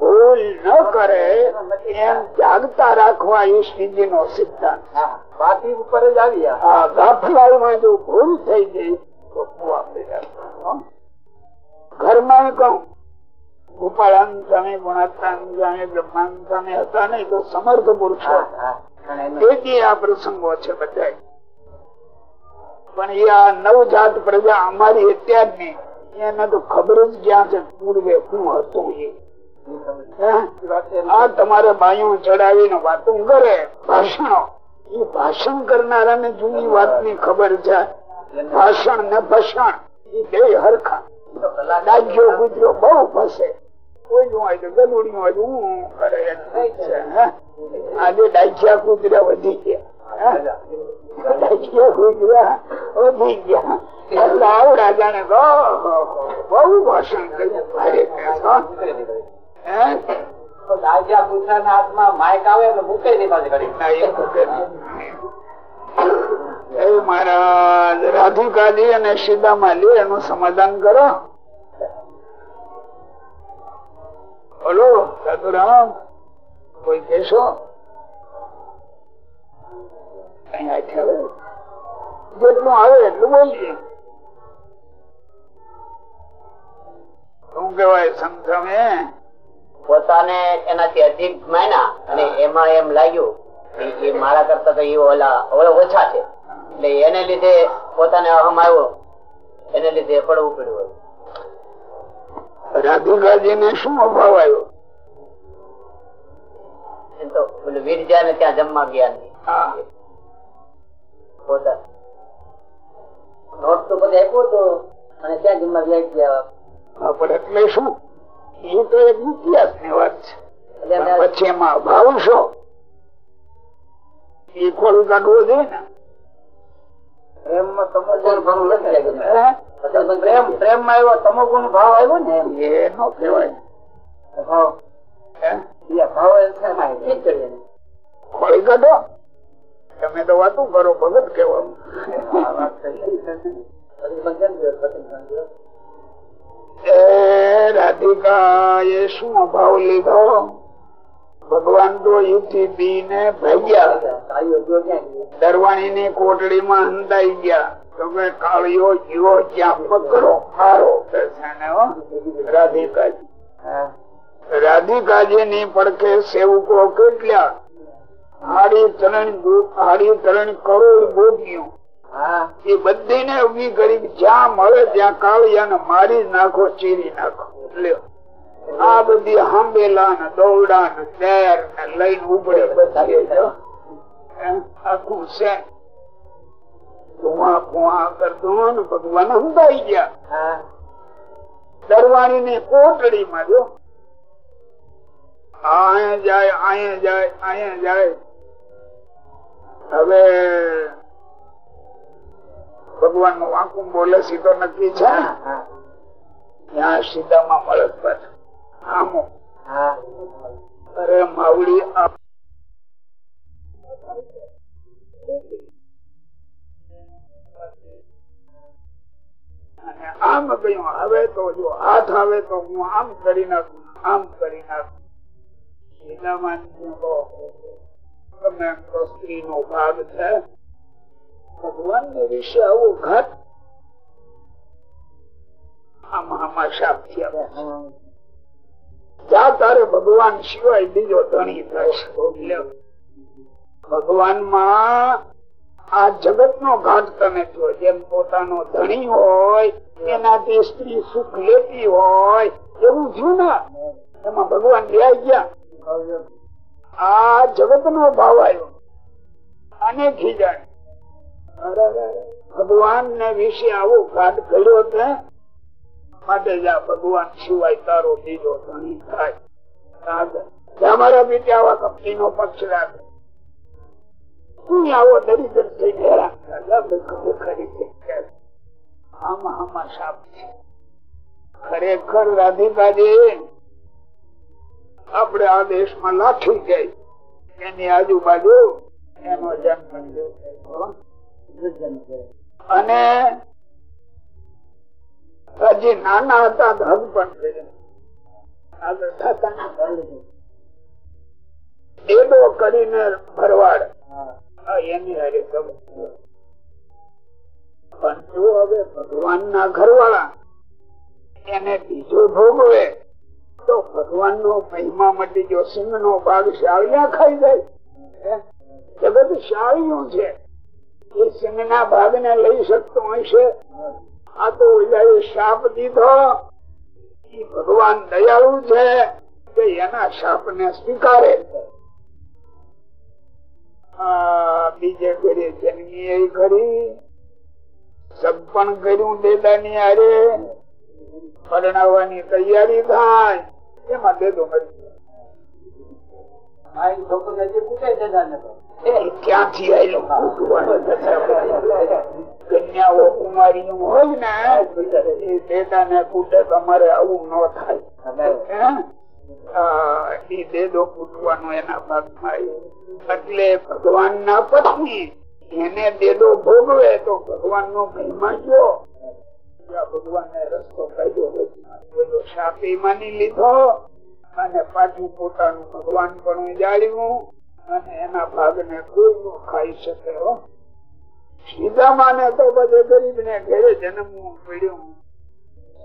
ભૂલ ન કરે એમ જાગતા રાખવા એ શ્રીજી નો સિદ્ધાંત બાકી ઉપર જ આવ્યા. આ. આ જો ભૂલ થઈ ગઈ તો ઘરમાં કહું ગોપાળાન સ્વામી ગુણાત્તાન સ્વામી બ્રહ્માંડ સ્વામી હતા નહીં તો સમર્થ પુરુષો પ્રસંગો છે બધા પણ એ આ નવજાત પ્રજા અમારી અત્યારની, એને તો ખબર જ ક્યાં છે, પૂર્વે શું હતું એ. તમારે બાયું ચડાવીને વાતો કરે, ભાષણો. એ ભાષણ કરનારા ને જૂની વાતની ખબર છે. ભાષણ ને ભાષણ, એ બે હરખા. ડાગ્યો ગુજરો બહુ ફસે કોઈ નું હોય તો ગલુડિયું હોય હું કરે છે? આજે ડાયખિયા કૂતરા વધી ગયા કૂતરા વધી ગયા એટલે આવડા જાણે તો બહુ ભાષણ કર્યું ભારે કહેશો. હે? તો હાથમાં માઇક આવે એટલે મૂકે નહીં પાછી ઘડી ના, એ મૂકે નહીં. એ મહારાજ રાધિકાજી અને સીતામાલી એનું સમાધાન કરો બોલો સાધુરામ કોઈ કેશો કઈ હાથે આવે? જેટલું આવે એટલું બોલીએ શું કેવાય સમજાવે પોતાને એનાથી અધિક માન્યા અને એમાં એમ લાગ્યું એ મારા કરતા તો એ ઓલા ઓલા ઓછા છે. એટલે એને લીધે પોતાને અહમ આવ્યો. એને લીધે પડવું પડ્યું રાધિકાજી ને શું અભાવ આવ્યો? તો ને ત્યાં જમવા ગયા નહીં પોતા નોટ તો બધે આપ્યો હતો અને ત્યાં જમવા વ્યાજ ગયા. પણ એટલે શું? એ તો એક ઇતિહાસની વાત છે. પછી એમાં અભાવ શો? એ ખોલું કાઢવો જોઈએ ને. પ્રેમમાં તમોગુણ ભાવ નથી પ્રેમ પ્રેમમાં આવ્યો તમોગુણ ભાવ આવ્યો ને? એમ. નો કહેવાય. ભાવ. ભાવ ખોલી કાઢો. તમે તો વાતું કરો ભગત કેવાનું. એ રાધિકા એ શું ભાવ લીધો? ભગવાન તો યુથી પી ને ભાગ્યા? દરવાણી ની કોટડી માં હંતાઈ ગયા. તમે કાળીઓ જીવો ક્યાં પકડો મારો રાધિકાજી. રાધિકાજી ની પડખે સેવકો કેટલા? હાડી ત્રણ હાડી ત્રણ કરોડ ગોપીઓ એ બધી ને ઊભી કરી જ્યાં મળે ત્યાં કાળિયાને મારી નાખો ચીરી નાખો. લ્યો આ બધી હાંબેલા ને દોરડા ને દેર ને લઈને ઉપડે બધી. આખું છે. ધુઆ ફુઆ કરતો ને ભગવાન હંધાઈ ગયા. દરવાણી ની કોટડી માં જો આ જાય અહીંયા જાય અહીંયા જાય. હવે ભગવાનનું વાંકું બોલે સીધો નક્કી છે? ત્યાં સીધામાં મળે પાછું. આમો. અરે માવડી આમ કયું આવે તો જો હાથ આવે તો હું આમ કરી નાખું આમ કરી નાખું. સીધામાં ભગવાન સિવાય બીજો ધણી થશે ભગવાનમાં આ જગત નો ઘાટ તમે છો જેમ પોતાનો ધણી હોય એનાથી સ્ત્રી સુખ લેતી હોય એવું થયું ને એમાં ભગવાન વ્યાઈ ગયા આ જગત નો ભાવ આવ્યો. અને ખીજાણ ભગવાન ને વિશે આવો ઘાટ કર્યો તે માટે જા ભગવાન સિવાય તારો બીજો ધણી થાય. આવા કંપની નો પક્ષ રાખે તું આવો દરિદ્ર થઈ આમાં આમાં સાપ છે. ખરેખર રાધિકાજી આપણે આ દેશમાં લાઠી જાય એની આજુબાજુ એનો જન્મ અને હજી નાના હતા, ધન પણ કરીને ભરવાડ. એની હારે પણ જો હવે ભગવાન ના ઘરવાળા એને બીજો ભોગવે તો ભગવાન નો મહિમા માટે જો સિંહ નો ભાગ શાળિયા ખાઈ જાય જગત શાળિયું છે. એ સિંહ ના ભાગ ને લઈ શકતો હશે? આ તો ઓલા શાપ દીધો. એ ભગવાન દયાળુ છે કે એના શાપ ને સ્વીકારે બીજે ઘરે જન્મી ખરી સબ પણ કર્યું દેદાની આરે પરણાવવાની તૈયારી થાય. એમાં દેદો મરી. ક્યાંથી આવેલો કન્યાઓ કુમારી હોય ને એ દેદા ને કુટે તમારે આવું ન થાય. એ દેદો કૂટવાનો એના ભાગમાં એટલે ભગવાન ના પત્ની એને દેદો ભોગવે તો ભગવાન નો મહિમા ગયો ભગવાન ને અને અને તો બધે ગરીબ ને ઘેરે જન્મવું પડ્યું.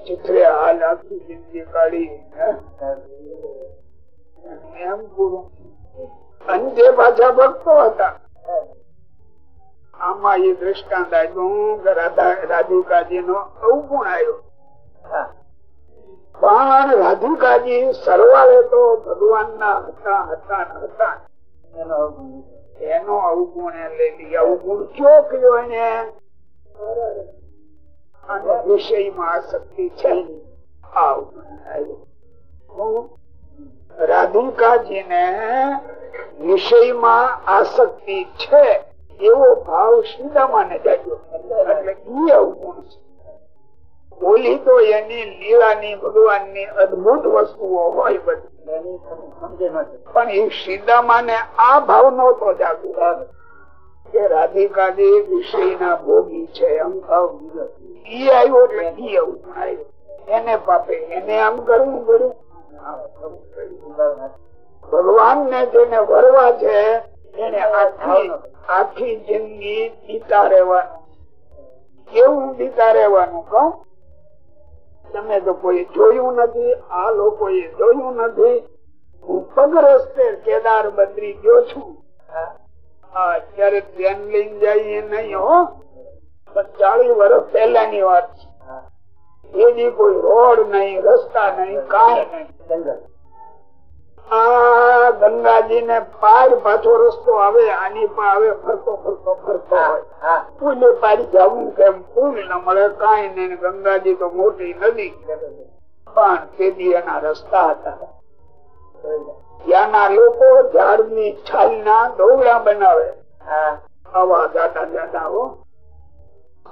ચિત્રે હાલ આખી જિંદગી કાઢી એમ પૂરું. અંતે પાછા ભક્તો હતા. આમાં એ દ્રષ્ટાંત આપ્યું. રાધિકાજી નો અવગુણ આવ્યો પણ રાધિકાજી સરવાળે તો ભગવાન ના હતા હતા હતા. એનો અવગુણ લઈ અવગુણ કયો કયો એને? અને વિષયમાં આસક્તિ છે. આ અવગુણ આવ્યો રાધિકાજી ને વિષયમાં આસક્તિ છે. એવો ભાવ શ્રીદામા ને જાગ્યો. એટલે એ અવગુણ છે. ઓલી તો એની લીલા ની ભગવાનની અદભુત વસ્તુઓ હોય બધી. પણ એ શ્રીદામા ને આ ભાવ નહોતો જાગ્યો. કે રાધિકાજી વિષય ના ભોગી છે ઈ એટલે ઈ એને પાપે એને આમ કરવું પડ્યું. ભગવાન ને જેને વરવા છે એને આખી આખી જિંદગી દીતા રહેવાનું કેવું દીતા રહેવાનું કહું તમે તો કોઈ જોયું નથી, આ લોકો એ જોયું નથી. હું પગ રસ્તે કેદાર બદરી ગયો છું. અત્યારે ટ્રેન લઈને જઈએ નહીં, હો? ચાલીસ વર્ષ પહેલા ની વાત છે. એની કોઈ રોડ નહીં, રસ્તા નહીં, કાંઈ નહીં. આ ગંગાજી ને પાર પાછો રસ્તો આવે આની આવે ફરતો ફરતો ફરતો હોય. પારી જવું કેમ પુલ ન મળે કઈ નઈ ગંગાજી તો મોટી નદી પણ તેથી એના રસ્તા હતા. ત્યાંના લોકો ઝાડની છાલ ના દોવડા બનાવે આવા જાતા જાતા હો.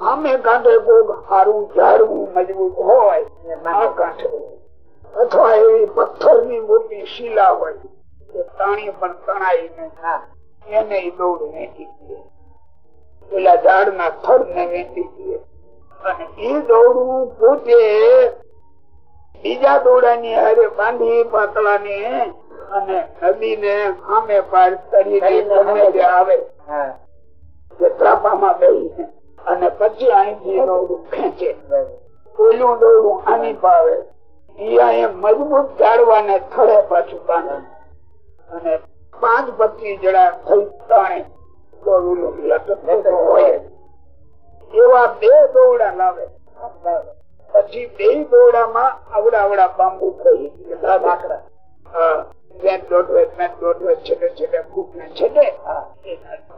આમે કાંઠે કોઈ સારું ઝાડવું મજબૂત હોય આ કાંઠે અથવા એવી પથ્થરની મોટી શિલા હોય તાણી પણ તણાઈ એને દોડ વેચી દે. પેલા ઝાડ ના થડ ને વેચી દે. અને એ દોડવું પોતે બીજા દોડા ની હારે બાંધી પાતળા ને અને નદી ને ખામે પાર તરી આવે. ત્રાપામાં બેસી અને પછી અહીંથી દોડું ખેંચે. પેલું દોડું આની પાવે મજબૂત જાળવાને થડે પાછું બાંધે. અને પાંચ પચીસ જણા થઈ તાણે એવા બે દોડા લાવે. પછી બે દોડામાં આવડા આવડા બાંબુ થઈ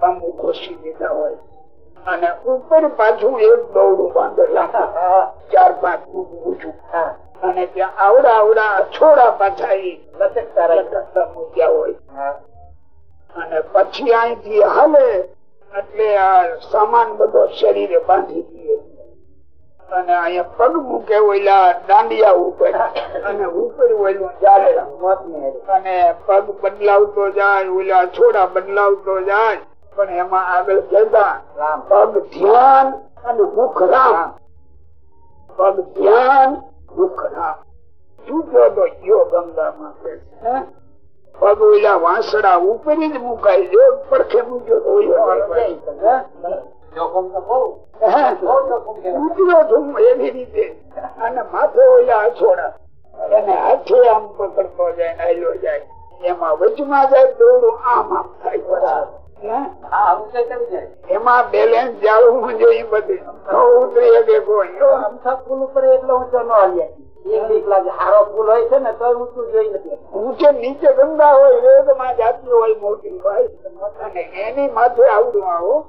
બાંબુ ખોસી દીધા હોય. અને ઉપર પાછું એક દોડું બાંધેલા. ચાર પાંચ ફૂટ ઊંચું. અને ત્યાં આવડા આવડા છોડા પાછા મૂક્યા હોય. અને પછી અહીંથી હાલે એટલે આ સામાન બધો શરીરે બાંધી દઈએ અને અહીંયા પગ મૂકે ઓલા દાંડિયા ઉપર. અને ઉપર ઓલું અને પગ બદલાવતો જાય ઓલા છોડા બદલાવતો જાય. પણ એમાં આગળ કહેતા પગ ધ્યાન અને મુખ રામ. પગ ધ્યાન રામ શું કહો તો ગયો ગંગામાં પગ ઓલા વાંસડા ઉપર જ મુકાય જો પડખે મૂક્યો તો. ઉતર્યો ધૂમ એવી રીતે. અને માથે ઓલા છોડા એને હાથે પકડતો જાય ને જાય. એમાં વચમાં જાય દોડું આમ આમ થાય હે? એમાં બેલેન્સ જાળવવું જોઈએ બધું. ઉતરી શકે કોઈ. પુલ ઉપર એટલો ઊંચો ન હારો પુલ હોય છે ને તો ઊંચું જોઈ નથી ઊંચે નીચે ગંદા હોય વેગમાં જાતી હોય મોટી અને એની માથે આવડું આવો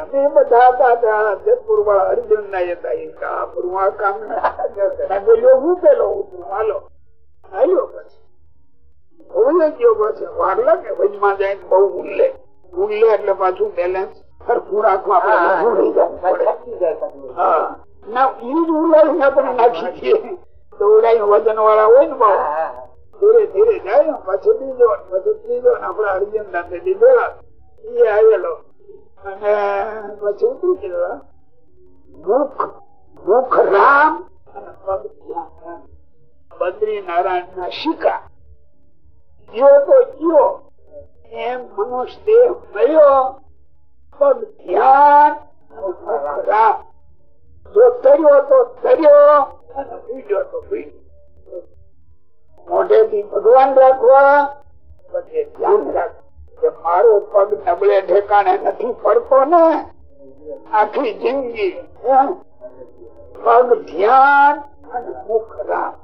અમે બધા હતા ત્યાં જેતપુર વાળા અર્જુન ના હતા એ કે આ કામ મેં બોલ્યો હું પેલો ઊંચું હાલો. આવ્યો પછી. ભૂલ ગયો પછી. વાર લાગે વચમાં જાય બહુ બહુ ઉલ્લે ઉલ્લે એટલે પાછું બેલેન્સ સરખું રાખવા પડે ઉડી જવું પડે. થકી જાય પાછું. હા. ના ઈ જ ઉલાઈને આપણે નાખી દઈએ. તો ઉડાઈ વજન વાળા હોય ને બહુ. હા, હા, હા. ધીરે ધીરે જાય પછી બીજો પછી ત્રીજો ને આપડે હરિજન દાંતે દીધેલા એ આવેલો. અને પછી ઉતરી ગયેલા મુખ મુખ રામ અને પગ બદ્રી નારાયણ ના શિકા ગયો તો ગયો. એમ મનુષ્ય દેહ મળ્યો પગ ધ્યાન રામ જો તર્યો તો તર્યો અને પીડ્યો તો મોઢેથી ભગવાન રાખવા ધ્યાન રાખવું. કે મારો પગ નબળે ઠેકાણે નથી પડતો ને, આખી જિંદગી પગ ધ્યાન અને મુખ રાખ.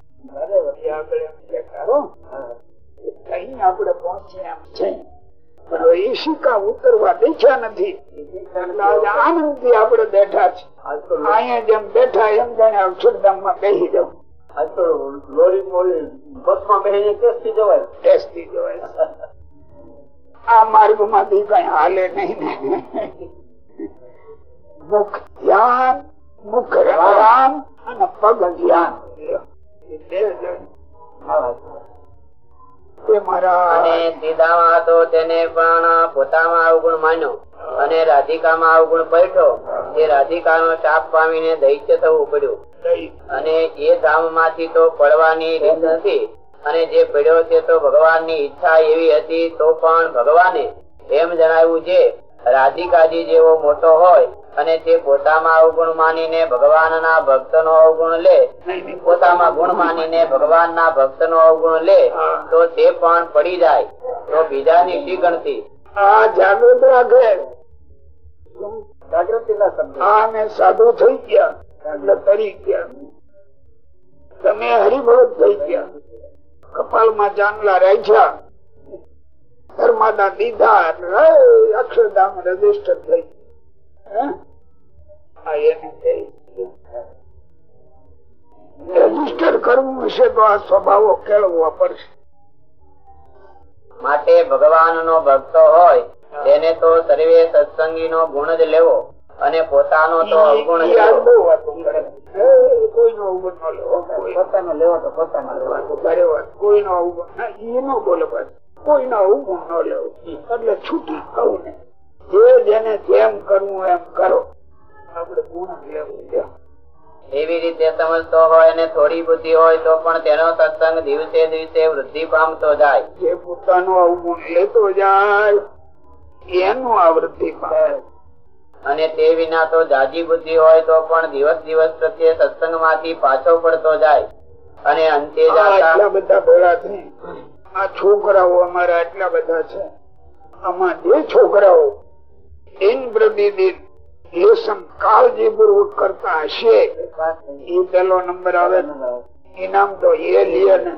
આગળ એમ કઈ આપણે પહોંચીએ એમ છે આ માર્ગમાંથી કઈ હાલે નહીં મુખ ધ્યાન, મુખ રામ અને પગ ધ્યાન. બે અને રાધિકા તો તેને પણ પોતામાં અવગુણ માન્યો. અને રાધિકામાં અવગુણ પડ્યો તે રાધિકાનો શાપ પામીને દૈત્ય થવું પડ્યું. અને એ ધામમાંથી તો પડવાની રીત નથી. અને જે પડ્યો છે તો ભગવાનની ઈચ્છા એવી હતી તો પણ ભગવાને એમ જણાવ્યું છે રાધિકાજી જેવો મોટો હોય અને તે પોતામાં અવગુણ માનીને ભગવાનના ભક્તનો અવગુણ લે પોતામાં ગુણ માનીને ભગવાનના ભક્તનો અવગુણ લે તો તે પણ પડી જાય. તો બીજાની શી ગણતી. આ જાગૃત રાખે. જાગૃતિના શબ્દ. આ મેં સાધુ થઈ ગયા. એટલે તરી ગયા. તમે હરિભગત થઈ ગયા. કપાળમાં ચાંદલા રાખ્યા. ધર્માદા દીધા એટલે હે, અક્ષરધામ રજિસ્ટર થઈ. એને રજિસ્ટર કરવું હશે તો આ સ્વભાવો કેળવવા પડશે. માટે ભગવાનનો ભક્ત હોય તેને તો સર્વે સત્સંગીનો ગુણ જ લેવો અને પોતાનો તો અવગુણ કોઈનો અવગુણ ન લેવો. પોતાનો લેવો તો પોતાનો લેવો. કોઈનો અવગુણ. ના, ઈ ન બોલે પાછું. કોઈનો ઉભું ન લેવું. એટલે છૂટી કહું ને જે જેને જેમ કરવું એમ કરો. આપડે ગુણ લેવું એવી રીતે સમજતો હોય અને થોડી બુદ્ધિ હોય તો પણ તેનો સત્સંગ દિવસે દિવસે વૃદ્ધિ પામતો જાય. જે પોતાનો અવગુણ લેતો જાય એનું આવૃત્તિ પામે. અને તે વિના તો જાજી બુદ્ધિ હોય તો પણ દિવસ દિવસ પ્રત્યે સત્સંગમાંથી પાછો પડતો જાય. અને અંતે બધા ભોળા થઈ આ છોકરાઓ અમારા આટલા બધા છે. આમાં જે છોકરાઓ દિન પ્રતિદિન લેસન કાળજીપૂર્વક કરતા હશે. એ પેલો નંબર આવે. ઇનામ તો એ લે ને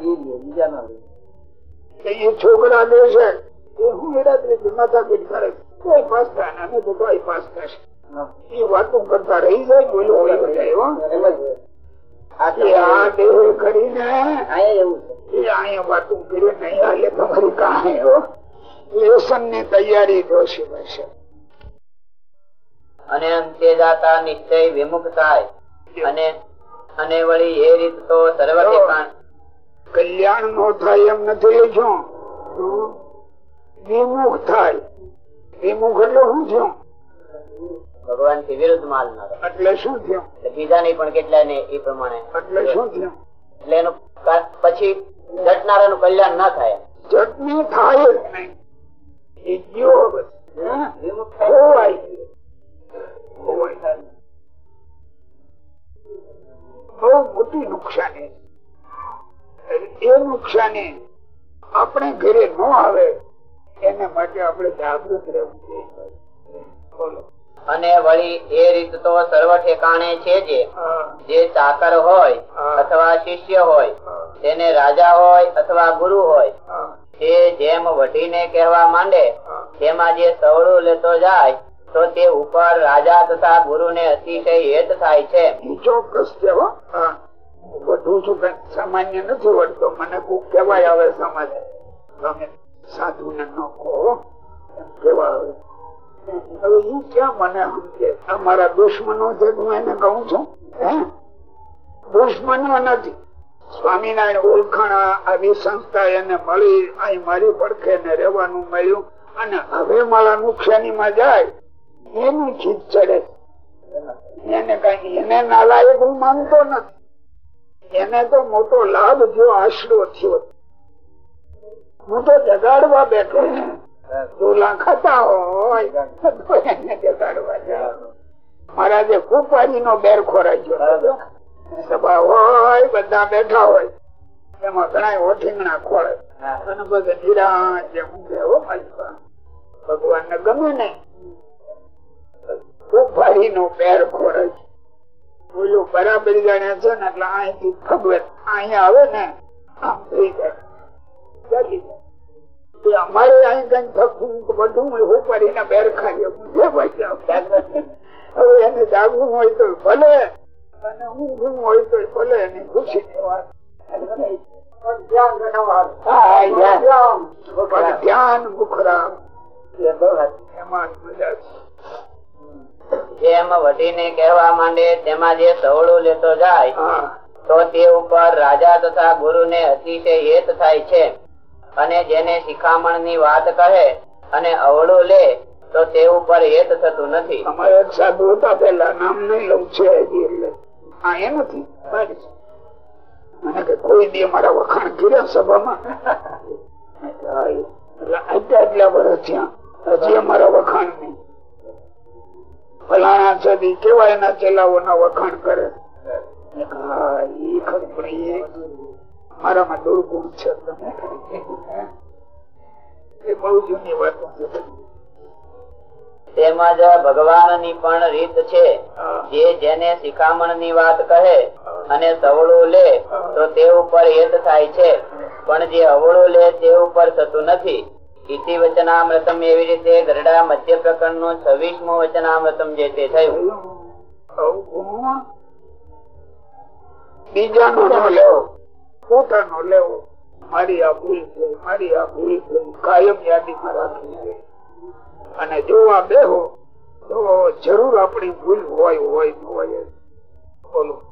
એ છોકરા જે છે. એ હું રાત્રે માથાકૂટ કરે. કોઈ પાસ થાય અમે તો કોઈ પાસ થશે. એ વાતો કરતા રહી જાય બોલો અહીંયા એવું તૈયારી જોશે હશે અને અંતે જાતા નિશ્ચય વિમુખ થાય. અને અને વળી એ રીત તો સર્વ કલ્યાણ નો થાય એમ નથી જો વિમુખ થાય. વિમુખ એટલે હું થયું ભગવાનથી વિરુદ્ધ માલનાર એટલે શું થયું? બીજા ની પણ કેટલા ને એ પ્રમાણે. એટલે શું થયું? એટલે એનું પછી ઘટનારા નું કલ્યાણ ના થાય. ચટણી થાય જ નહીં. એ ગયો. હવે. ગયો. બહુ મોટી નુકસાની એ નુકસાની આપણે ઘરે ન આવે એને માટે આપણે જાગૃત રહેવું જોઈએ. બોલો. અને વળી એ રીત તો સર્વ ઠેકાણે છે જે. જે ચાકર હોય અથવા શિષ્ય હોય તેને રાજા હોય અથવા ગુરુ હોય તે જેમ વઢીને કહેવા માંડે. તેમાં જે સવળું લેતો જાય તો તે ઉપર રાજા તથા ગુરુ ને અતિશય હેત થાય છે. ચોક્કસ છે. બધું શું કઈ સામાન્ય નથી વળતો મને કોક કહેવાય આવે સમાજ. તમે સાધુ ને ન કહો. કેવા આવે હવે ઈ ક્યાં મને અમારા દુશ્મનો છે, હું એને કહું છું દુશ્મનો નથી. સ્વામિનારાયણ ઓળખાણા આવી સંસ્થા એને મળી, અહીં મારી પડખે ને રહેવાનું મળ્યું અને હવે મારા નુકસાનીમાં જાય. એનું ચીજ ચડે એને કઈ, એને નાલાયક હું માનતો નથી. એને તો મોટો લાભ જો આશરો થયો. હું તો જગાડવા બેઠો છું. ડોલા ખાતા હોય તો એને જગાડવા જાઉં. મારા જે. કુપારી નો બેર ખોરાક્યો સભા હોય, બધા બેઠા હોય. એમાં ઘણા ઓઠીંગણા ખોળે. મારી પાસે. ગમે ને નો બેર ખોરાક બોલું બરાબર જાણે છે ને એટલે અહીંથી ભગવત અહીંયા આવે ને, આમ થઈ જાય. અમારે અહીં કઈ થતું બધું ઉપાડીને બેર ખાઈએ. હવે એને જાગવું હોય તો ભલે અને ઊંઘવું હોય તો ભલે એને ખુશી ધ્યાન મુખરામ. એમાં મજા છે. કહેવા માંડે તેમાં જે સવળું લેતો જાય તો તે ઉપર રાજા તથા ગુરુ ને અતિશય હેત થાય છે. અને જેને શિખામણની વાત કહે અને અવળું લે, તો તે ઉપર હેત થતું નથી. સાધુ પેલા નામ નહીં લઉં છે કોઈ દી મારા વખાણ કર્યા સભામાં? હજી અમારા વખાણ નહીં. ફલાણા સદી કેવા એના ચેલાઓ ના વખાણ કરે. હા એ ખરું મારામાં દુર્ગુણ છે તમે એ બહુ જૂની વાતો છે. તેમાં જ ભગવાનની પણ રીત છે. જે જેને શિખામણની વાત કહે અને સવળું લે તો તે ઉપર હેત થાય છે. પણ જે અવળું લે તે ઉપર થતું નથી. ઇતિ વચનામૃતમ એવી રીતે ગરડા મધ્ય પ્રકરણનું છવ્વીસમું વચનામૃતમ જે તે થયું. બીજાનો નો લેવો પોતાનો લેવો. મારી આ ભૂલ છે, મારી આ ભૂલ છે, કાયમ યાદીમાં રાખી અને જોવા બેહો, તો જરૂર આપણી ભૂલ હોય હોય હોય બોલો.